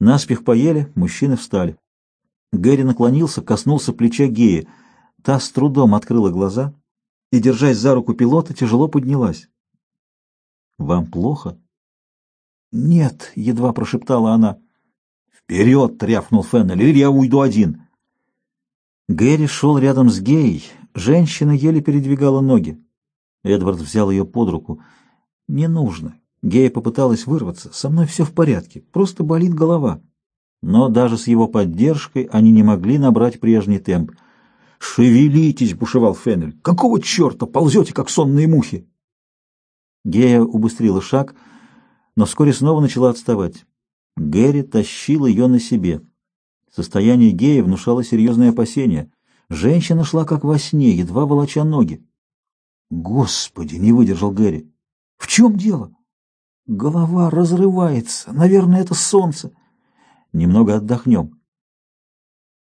Наспех поели, мужчины встали. Гэри наклонился, коснулся плеча Геи. Та с трудом открыла глаза и, держась за руку пилота, тяжело поднялась. «Вам плохо?» «Нет», — едва прошептала она. «Вперед!» — тряхнул Феннель. «Или я уйду один!» Гэри шел рядом с Геей. Женщина еле передвигала ноги. Эдвард взял ее под руку. «Не нужно». Гея попыталась вырваться. «Со мной все в порядке. Просто болит голова». Но даже с его поддержкой они не могли набрать прежний темп. «Шевелитесь!» — бушевал Феннель. «Какого черта ползете, как сонные мухи?» Гея убыстрила шаг, но вскоре снова начала отставать. Гэри тащил ее на себе. Состояние Гея внушало серьезные опасения. Женщина шла как во сне, едва волоча ноги. «Господи!» — не выдержал Гэри. «В чем дело?» «Голова разрывается. Наверное, это солнце. Немного отдохнем».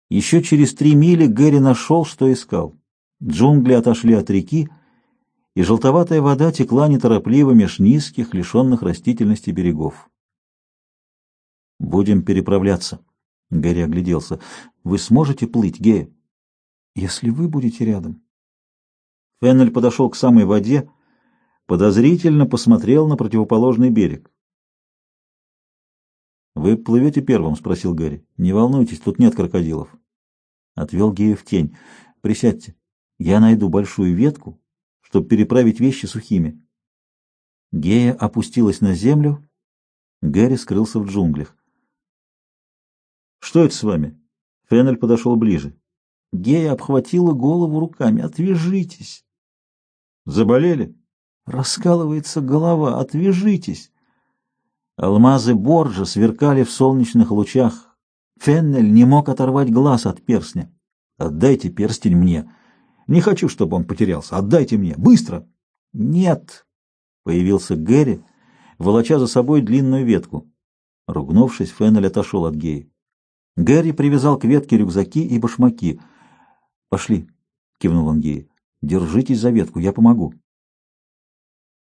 Еще через три мили Гэри нашел, что искал. Джунгли отошли от реки, и желтоватая вода текла неторопливо меж низких, лишенных растительности берегов. «Будем переправляться», — Гэри огляделся. «Вы сможете плыть, Гея?» «Если вы будете рядом». Феннель подошел к самой воде, подозрительно посмотрел на противоположный берег. «Вы плывете первым?» — спросил Гэри. «Не волнуйтесь, тут нет крокодилов». Отвел Гея в тень. «Присядьте. Я найду большую ветку, чтобы переправить вещи сухими». Гея опустилась на землю. Гэри скрылся в джунглях. «Что это с вами?» Феннель подошел ближе. Гея обхватила голову руками. «Отвяжитесь!» «Заболели?» «Раскалывается голова. Отвяжитесь!» Алмазы Борджа сверкали в солнечных лучах. Феннель не мог оторвать глаз от перстня. «Отдайте перстень мне. Не хочу, чтобы он потерялся. Отдайте мне. Быстро!» «Нет!» — появился Гэри, волоча за собой длинную ветку. Ругнувшись, Феннель отошел от Геи. Гэри привязал к ветке рюкзаки и башмаки. «Пошли!» — кивнул он Геи. «Держитесь за ветку, я помогу».